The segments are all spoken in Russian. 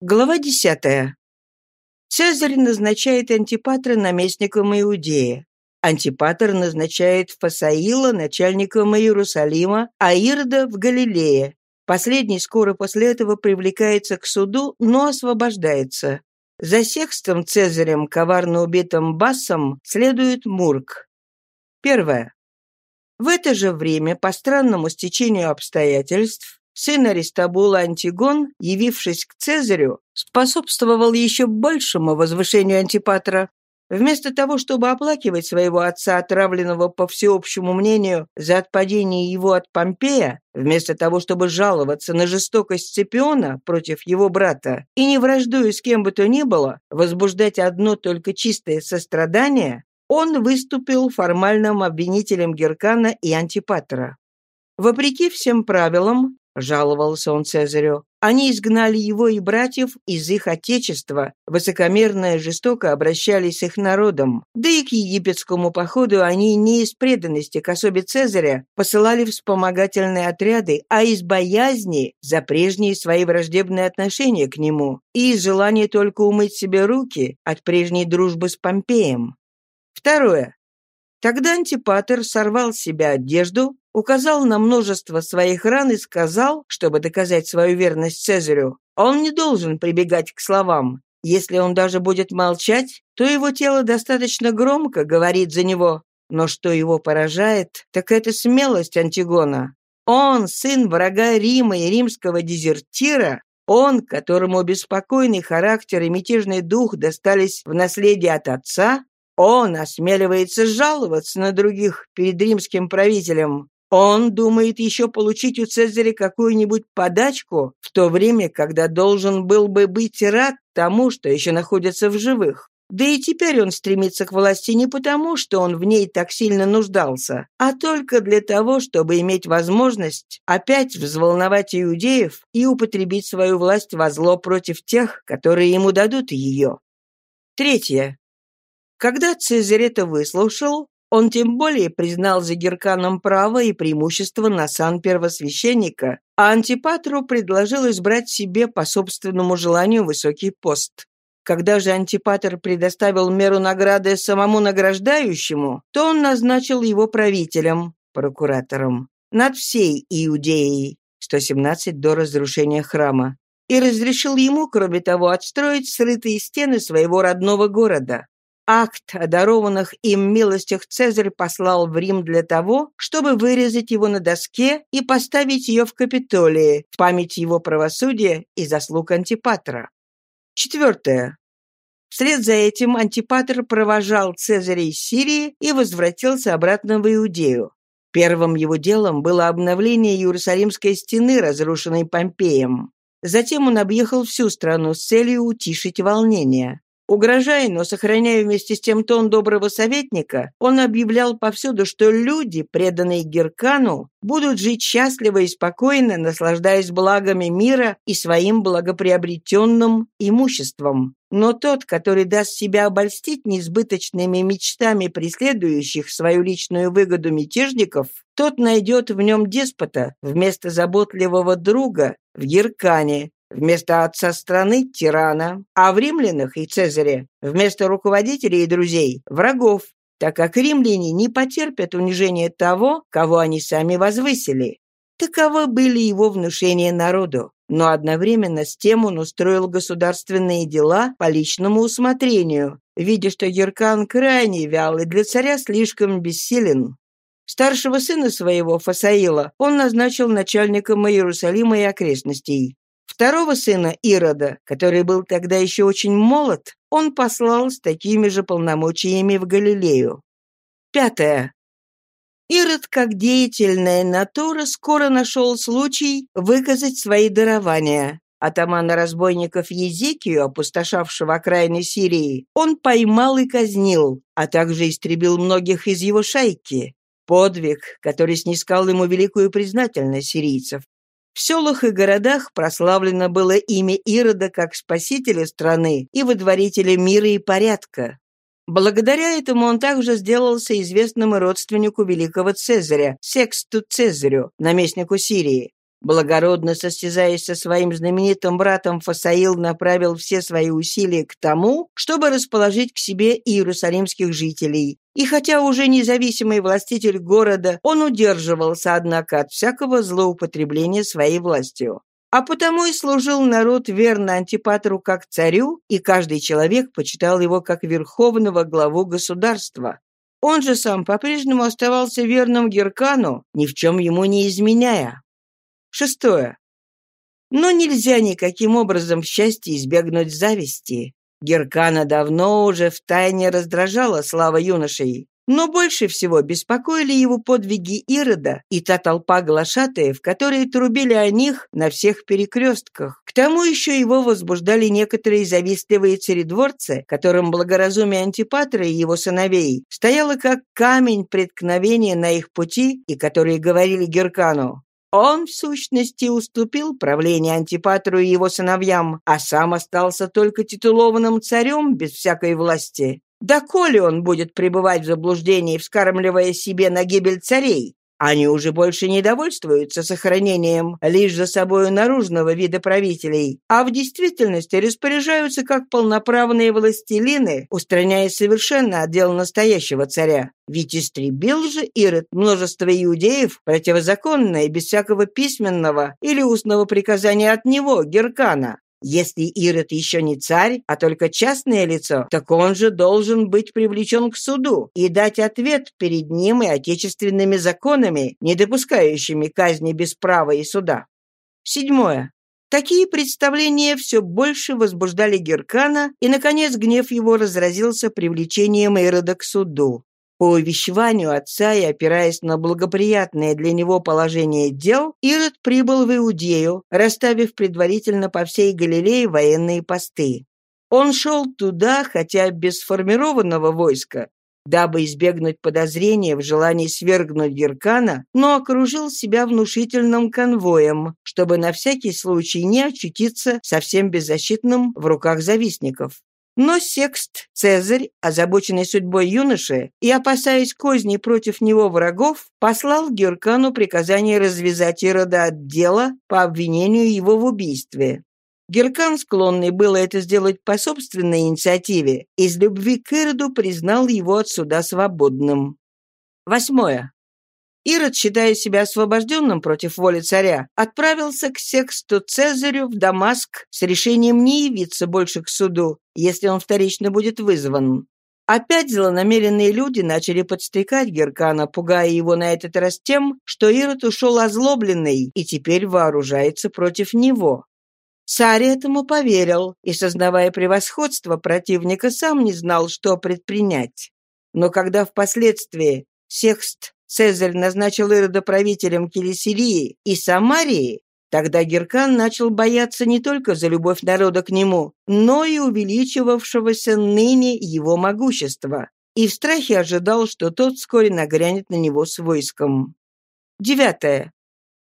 Глава десятая. Цезарь назначает Антипатра наместником Иудеи. Антипатр назначает Фасаила начальником Иерусалима, а Ирода в Галилее. Последний скоро после этого привлекается к суду, но освобождается. За Секстом Цезарем, коварно убитым Басом, следует Мурк. Первое. В это же время, по странному стечению обстоятельств, сын Аристабула Антигон, явившись к Цезарю, способствовал еще большему возвышению Антипатра. Вместо того, чтобы оплакивать своего отца, отравленного по всеобщему мнению за отпадение его от Помпея, вместо того, чтобы жаловаться на жестокость Сципиона против его брата и не враждуя с кем бы то ни было, возбуждать одно только чистое сострадание, он выступил формальным обвинителем Геркана и Антипатра. Вопреки всем правилам, жаловался он Цезарю. Они изгнали его и братьев из их отечества, высокомерно и жестоко обращались с их народом. Да и к египетскому походу они не из преданности к особе Цезаря посылали вспомогательные отряды, а из боязни за прежние свои враждебные отношения к нему и из желания только умыть себе руки от прежней дружбы с Помпеем. Второе. Тогда Антипатер сорвал с себя одежду, указал на множество своих ран и сказал, чтобы доказать свою верность Цезарю, он не должен прибегать к словам. Если он даже будет молчать, то его тело достаточно громко говорит за него. Но что его поражает, так это смелость Антигона. Он, сын врага Рима и римского дезертира, он, которому беспокойный характер и мятежный дух достались в наследие от отца, он осмеливается жаловаться на других перед римским правителем. Он думает еще получить у Цезаря какую-нибудь подачку, в то время, когда должен был бы быть рад тому, что еще находится в живых. Да и теперь он стремится к власти не потому, что он в ней так сильно нуждался, а только для того, чтобы иметь возможность опять взволновать иудеев и употребить свою власть во зло против тех, которые ему дадут ее. Третье. Когда Цезарь это выслушал, он тем более признал за Герканом право и преимущество на сан первосвященника, а Антипатру предложил избрать себе по собственному желанию высокий пост. Когда же Антипатр предоставил меру награды самому награждающему, то он назначил его правителем, прокуратором, над всей Иудеей, 117 до разрушения храма, и разрешил ему, кроме того, отстроить срытые стены своего родного города. Акт о дарованных им милостях Цезарь послал в Рим для того, чтобы вырезать его на доске и поставить ее в Капитолии в память его правосудия и заслуг Антипатра. Четвертое. Вслед за этим Антипатр провожал Цезаря из Сирии и возвратился обратно в Иудею. Первым его делом было обновление Иерусалимской стены, разрушенной Помпеем. Затем он объехал всю страну с целью утишить волнение. Угрожая, но сохраняя вместе с тем тон доброго советника, он объявлял повсюду, что люди, преданные Геркану, будут жить счастливо и спокойно, наслаждаясь благами мира и своим благоприобретенным имуществом. Но тот, который даст себя обольстить несбыточными мечтами преследующих свою личную выгоду мятежников, тот найдет в нем деспота вместо заботливого друга в Геркане, Вместо отца страны – тирана, а в римлянах и Цезаре вместо руководителей и друзей – врагов, так как римляне не потерпят унижения того, кого они сами возвысили. Таковы были его внушения народу. Но одновременно с тем он устроил государственные дела по личному усмотрению, видя, что Геркан крайне вял и для царя слишком бессилен. Старшего сына своего, Фасаила, он назначил начальником Иерусалима и окрестностей. Второго сына Ирода, который был тогда еще очень молод, он послал с такими же полномочиями в Галилею. Пятое. Ирод, как деятельная натура, скоро нашел случай выказать свои дарования. Атамана разбойников Езекию, опустошавшего окраины Сирии, он поймал и казнил, а также истребил многих из его шайки. Подвиг, который снискал ему великую признательность сирийцев. В селах и городах прославлено было имя Ирода как спасителя страны и выдворителя мира и порядка. Благодаря этому он также сделался известным родственнику великого Цезаря, Сексту Цезарю, наместнику Сирии. Благородно состязаясь со своим знаменитым братом, Фасаил направил все свои усилия к тому, чтобы расположить к себе иерусалимских жителей. И хотя уже независимый властитель города, он удерживался, однако, от всякого злоупотребления своей властью. А потому и служил народ верно Антипатру как царю, и каждый человек почитал его как верховного главу государства. Он же сам по-прежнему оставался верным Геркану, ни в чем ему не изменяя. Шестое. Но нельзя никаким образом в счастье избегнуть зависти. Геркана давно уже втайне раздражала слава юношей. Но больше всего беспокоили его подвиги Ирода и та толпа глашатаев, которые трубили о них на всех перекрестках. К тому еще его возбуждали некоторые завистливые царедворцы, которым благоразумие Антипатра и его сыновей стояло как камень преткновения на их пути и которые говорили Геркану он, в сущности, уступил правление Антипатру и его сыновьям, а сам остался только титулованным царем без всякой власти. Да коли он будет пребывать в заблуждении, вскармливая себе на гибель царей? Они уже больше не довольствуются сохранением лишь за собою наружного вида правителей, а в действительности распоряжаются как полноправные властелины, устраняя совершенно отдел настоящего царя. Ведь истребил же Ирод множество иудеев противозаконно и без всякого письменного или устного приказания от него, Геркана. Если Ирод еще не царь, а только частное лицо, так он же должен быть привлечен к суду и дать ответ перед ним и отечественными законами, не допускающими казни без права и суда. Седьмое. Такие представления все больше возбуждали Геркана, и, наконец, гнев его разразился привлечением Ирода к суду. По увещеванию отца и опираясь на благоприятное для него положение дел, Ирод прибыл в Иудею, расставив предварительно по всей Галилее военные посты. Он шел туда, хотя без сформированного войска, дабы избегнуть подозрения в желании свергнуть Геркана, но окружил себя внушительным конвоем, чтобы на всякий случай не очутиться совсем беззащитным в руках завистников. Но Секст, Цезарь, озабоченный судьбой юноши и опасаясь козни против него врагов, послал Геркану приказание развязать Ирода от дела по обвинению его в убийстве. Геркан, склонный было это сделать по собственной инициативе, из любви к Ироду признал его от суда свободным. Восьмое. Ирод, считая себя освобожденным против воли царя, отправился к Сексту Цезарю в Дамаск с решением не явиться больше к суду, если он вторично будет вызван. Опять злонамеренные люди начали подстрекать Геркана, пугая его на этот раз тем, что Ирод ушел озлобленный и теперь вооружается против него. Царь этому поверил и, сознавая превосходство противника, сам не знал, что предпринять. Но когда впоследствии Секст Цезарь назначил Ирода правителем Келесирии и Самарии, тогда Геркан начал бояться не только за любовь народа к нему, но и увеличивавшегося ныне его могущества, и в страхе ожидал, что тот вскоре нагрянет на него с войском. Девятое.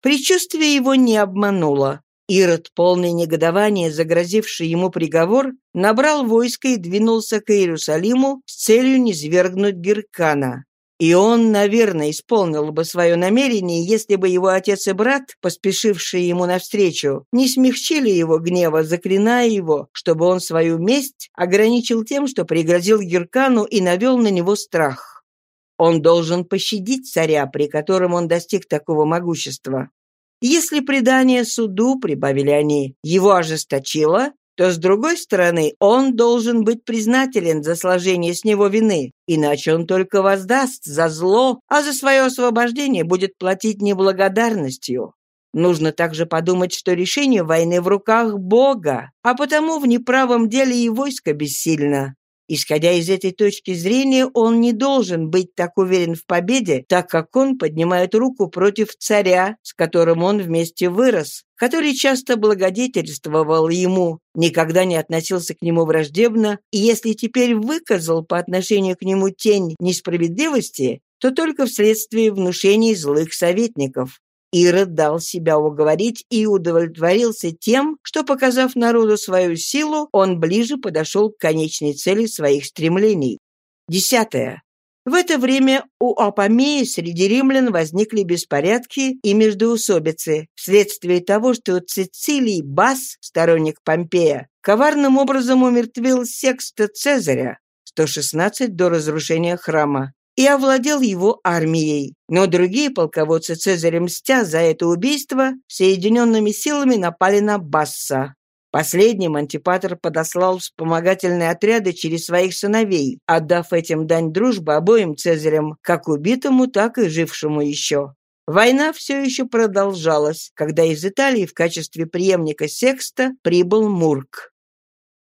Причувствие его не обмануло. Ирод, полный негодования, загрозивший ему приговор, набрал войско и двинулся к Иерусалиму с целью низвергнуть Геркана. И он, наверное, исполнил бы свое намерение, если бы его отец и брат, поспешившие ему навстречу, не смягчили его гнева, заклиная его, чтобы он свою месть ограничил тем, что пригрозил Геркану и навел на него страх. Он должен пощадить царя, при котором он достиг такого могущества. Если предание суду, прибавили они, его ожесточило, то, с другой стороны, он должен быть признателен за сложение с него вины, иначе он только воздаст за зло, а за свое освобождение будет платить неблагодарностью. Нужно также подумать, что решение войны в руках Бога, а потому в неправом деле и войско бессильно. Исходя из этой точки зрения, он не должен быть так уверен в победе, так как он поднимает руку против царя, с которым он вместе вырос, который часто благодетельствовал ему, никогда не относился к нему враждебно, и если теперь выказал по отношению к нему тень несправедливости, то только вследствие внушений злых советников. Ирод дал себя уговорить и удовлетворился тем, что, показав народу свою силу, он ближе подошел к конечной цели своих стремлений. Десятое. В это время у Апомеи среди римлян возникли беспорядки и междоусобицы вследствие того, что Цицилий Бас, сторонник Помпея, коварным образом умертвил секста Цезаря, 116 до разрушения храма, и овладел его армией. Но другие полководцы Цезаря, мстя за это убийство, соединенными силами напали на Басса. Последним Антипатр подослал вспомогательные отряды через своих сыновей, отдав этим дань дружбы обоим Цезарям, как убитому, так и жившему еще. Война все еще продолжалась, когда из Италии в качестве преемника Секста прибыл Мурк.